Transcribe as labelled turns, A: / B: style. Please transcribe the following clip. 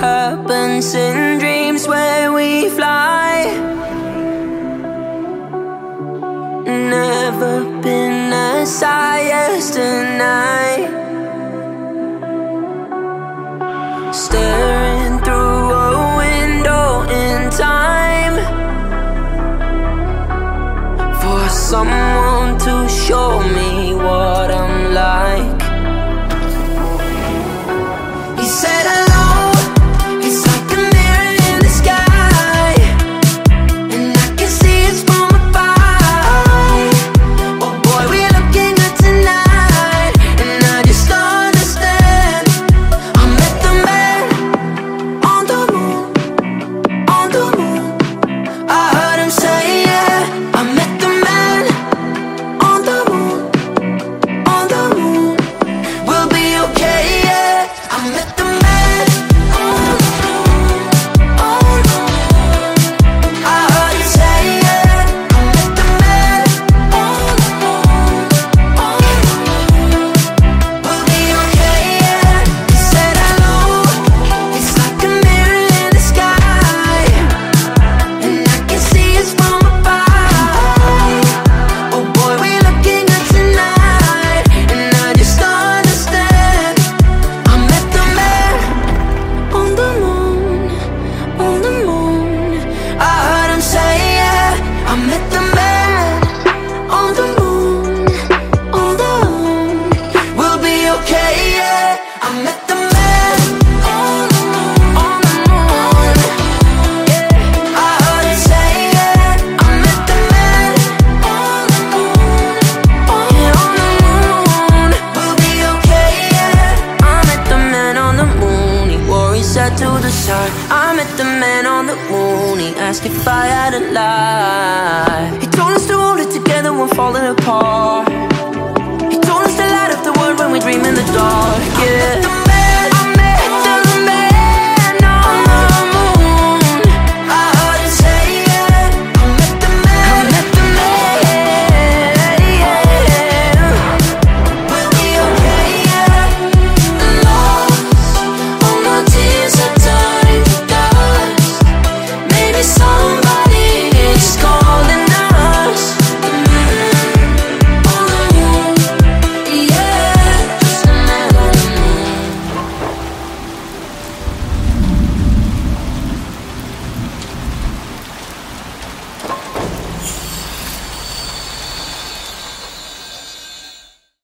A: happens in dreams where we fly. Never been as high as tonight. Staring through a window in time for someone to show me what okay, yeah. I met the man on the moon, I heard him say. I met the man on the moon, yeah, on the moon. We'll be okay, yeah. I met the man on the moon. He wore to the sun. I met the man on the moon. He asked if I had a life. He told us to hold it together when falling apart.